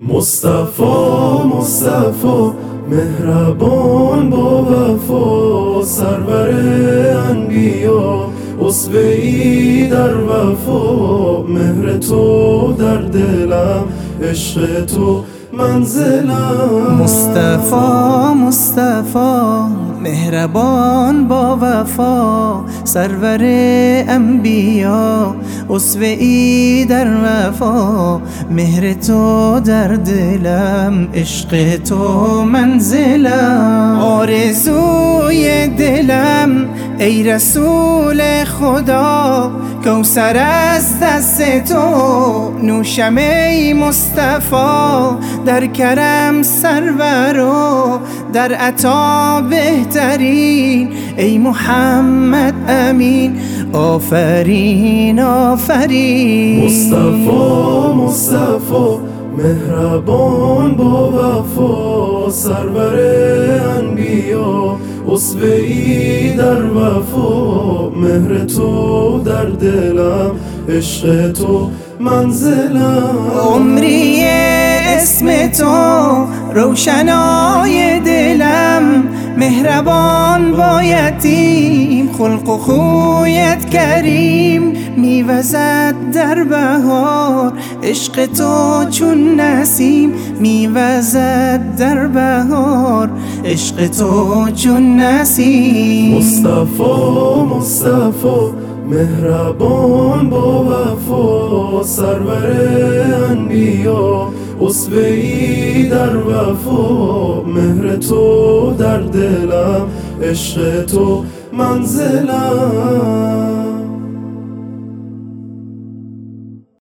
مصطفی مصطفی مهربان با وفا سرور انبیا اصوهی در وفا مهر تو در دلم عشق تو منزلم. مصطفی مصطفی مهربان با وفا سرور انبیا اسوه ای در وفا مهر تو در دلم عشق تو منزلم. آرزوی دلم ای رسول خدا کوسر از دست تو نوشم ای مصطفی. در کرم سرورو در عطا بهترین ای محمد امین. آفرین آفرین. مصطفی مصطفی مهربان با وفا سرور انبیا ای در وفا. مهر تو در دلم عشق تو منزلم. عمری اسم تو روشنای دلم. مهربان با یتیم خلق و خویت کریم. میوزد در بهار عشق تو چون نسیم. میوزد در بهار عشق تو چون نسیم. مصطفی مصطفی. مهربان با وفا سرور انبیا ای در وفا. مهر تو در دلم عشق تو منزلم.